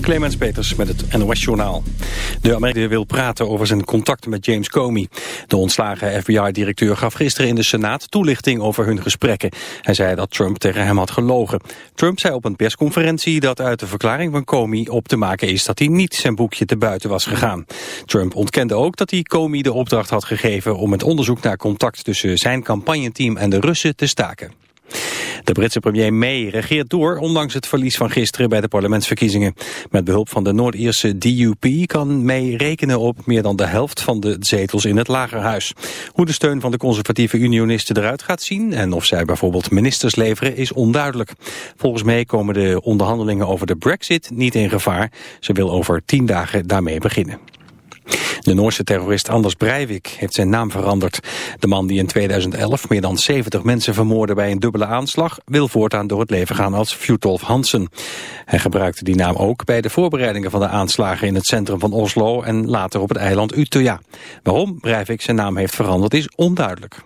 Clemens Peters met het NOS-journaal. De Amerikaner wil praten over zijn contacten met James Comey. De ontslagen FBI-directeur gaf gisteren in de Senaat toelichting over hun gesprekken. Hij zei dat Trump tegen hem had gelogen. Trump zei op een persconferentie dat uit de verklaring van Comey op te maken is dat hij niet zijn boekje te buiten was gegaan. Trump ontkende ook dat hij Comey de opdracht had gegeven om het onderzoek naar contact tussen zijn campagneteam en de Russen te staken. De Britse premier May regeert door, ondanks het verlies van gisteren bij de parlementsverkiezingen. Met behulp van de Noord-Ierse DUP kan May rekenen op meer dan de helft van de zetels in het lagerhuis. Hoe de steun van de conservatieve unionisten eruit gaat zien en of zij bijvoorbeeld ministers leveren is onduidelijk. Volgens May komen de onderhandelingen over de brexit niet in gevaar. Ze wil over tien dagen daarmee beginnen. De Noorse terrorist Anders Breivik heeft zijn naam veranderd. De man die in 2011 meer dan 70 mensen vermoordde bij een dubbele aanslag... wil voortaan door het leven gaan als Fjutolf Hansen. Hij gebruikte die naam ook bij de voorbereidingen van de aanslagen... in het centrum van Oslo en later op het eiland Utøya. Waarom Breivik zijn naam heeft veranderd is onduidelijk.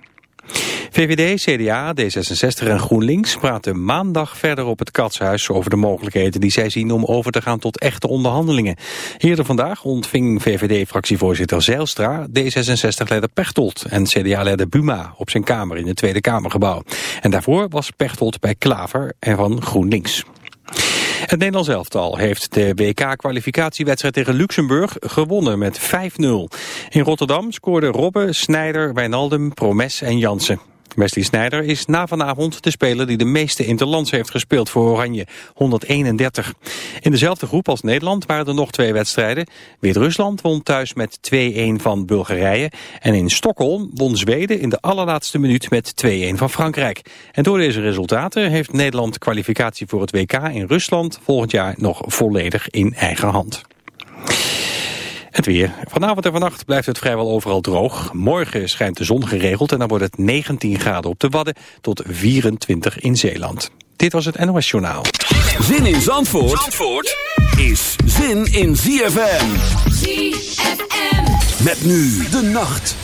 VVD, CDA, D66 en GroenLinks praten maandag verder op het Katshuis over de mogelijkheden die zij zien om over te gaan tot echte onderhandelingen. Eerder vandaag ontving VVD-fractievoorzitter Zeilstra D66-leider Pechtold en CDA-leider Buma op zijn kamer in het Tweede Kamergebouw. En daarvoor was Pechtold bij Klaver en van GroenLinks. Het Nederlands elftal heeft de WK-kwalificatiewedstrijd tegen Luxemburg gewonnen met 5-0. In Rotterdam scoorden Robbe, Snijder, Wijnaldum, Promes en Jansen. Wesley Sneijder is na vanavond de speler die de meeste interlands heeft gespeeld voor Oranje, 131. In dezelfde groep als Nederland waren er nog twee wedstrijden. Wit-Rusland won thuis met 2-1 van Bulgarije. En in Stockholm won Zweden in de allerlaatste minuut met 2-1 van Frankrijk. En door deze resultaten heeft Nederland kwalificatie voor het WK in Rusland volgend jaar nog volledig in eigen hand. Het weer. Vanavond en vannacht blijft het vrijwel overal droog. Morgen schijnt de zon geregeld en dan wordt het 19 graden op de Wadden tot 24 in Zeeland. Dit was het NOS Journaal. Zin in Zandvoort, Zandvoort is zin in ZFM. ZFM. Met nu de nacht.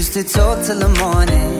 Used to talk till the morning,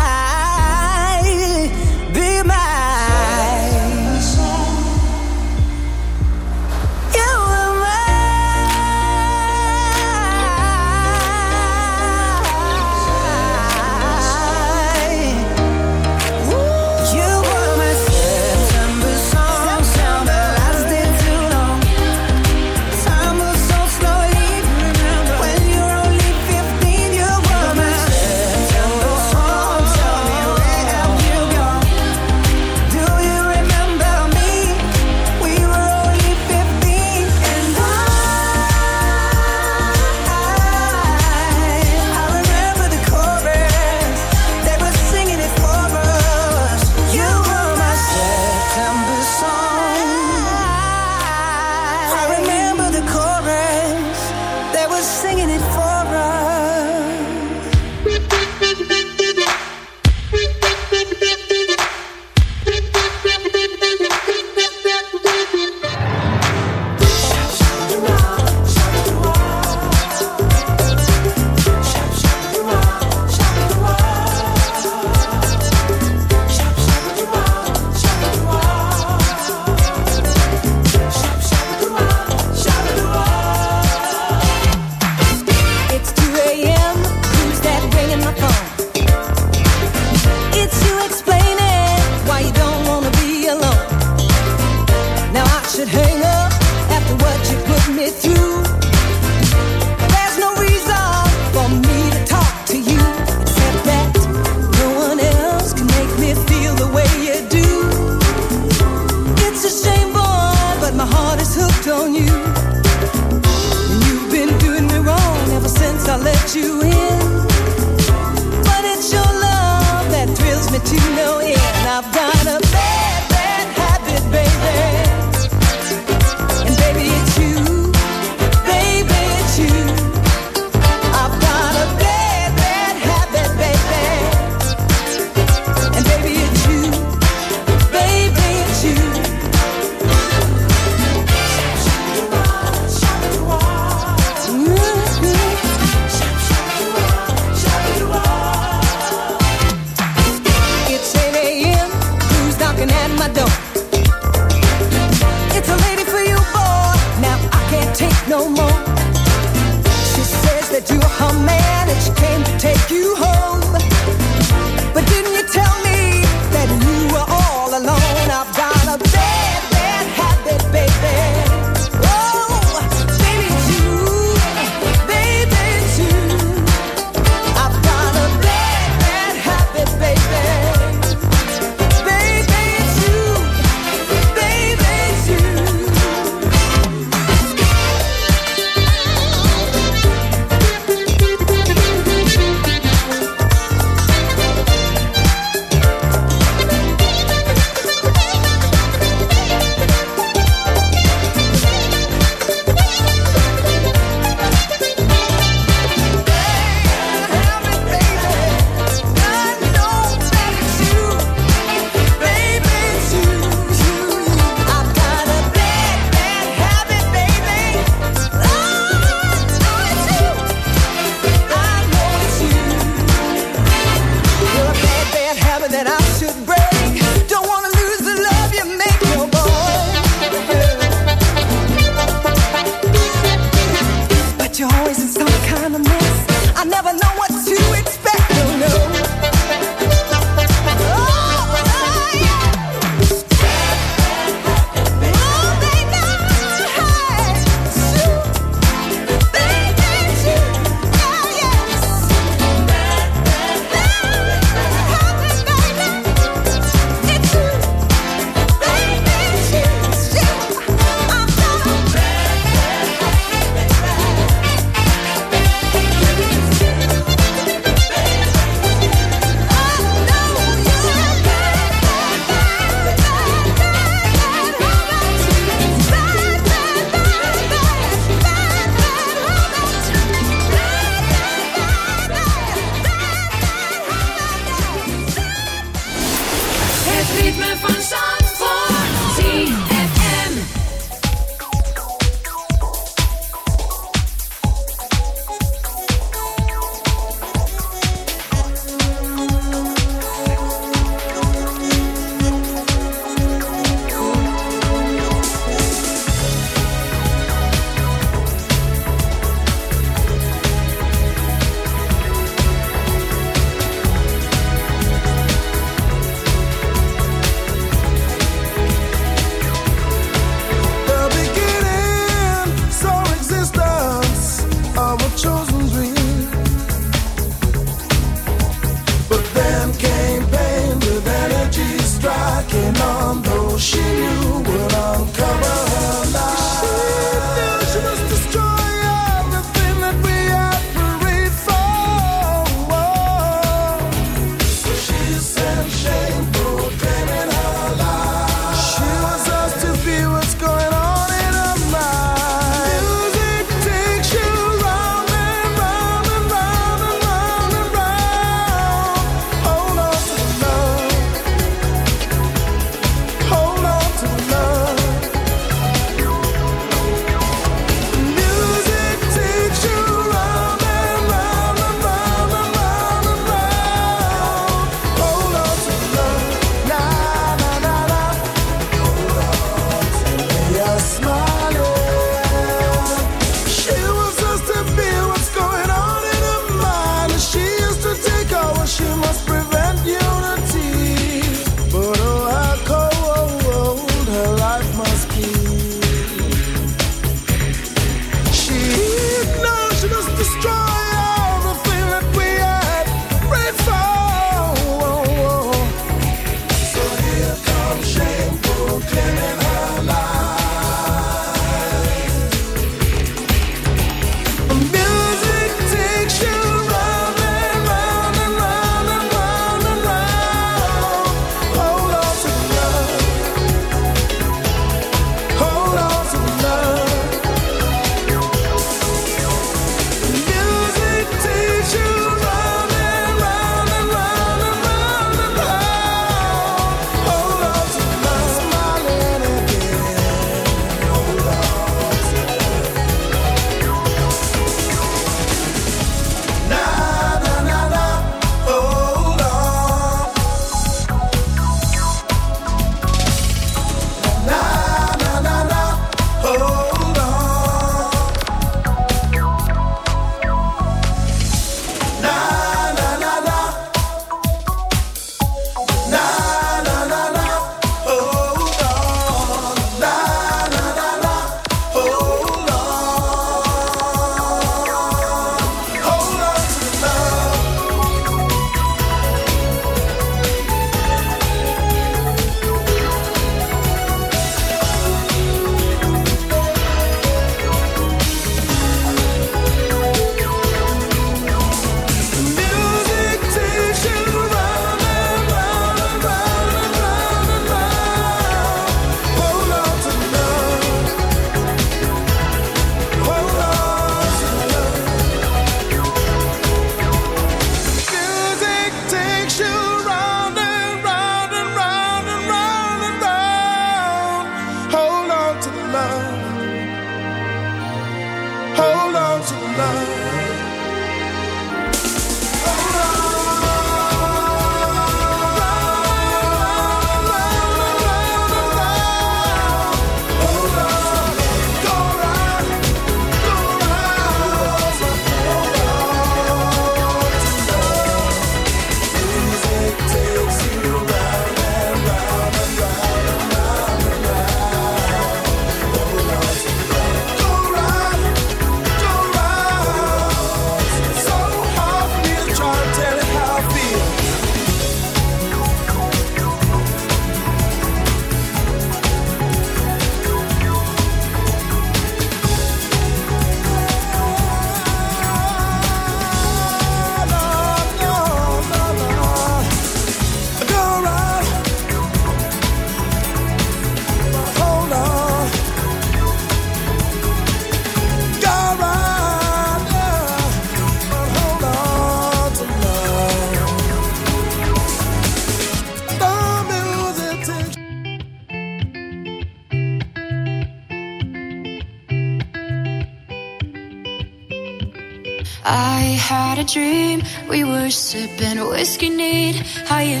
Who's gonna rock you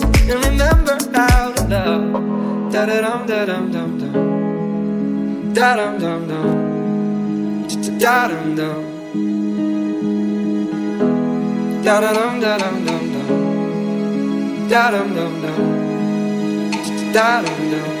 and remember how to love. Da da dum da dum dum dum. Da dum dum dum. Da dum dum. Da da dum da dum dum dum. Da dum dum dum. Da dum dum.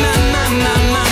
My, my, my, my,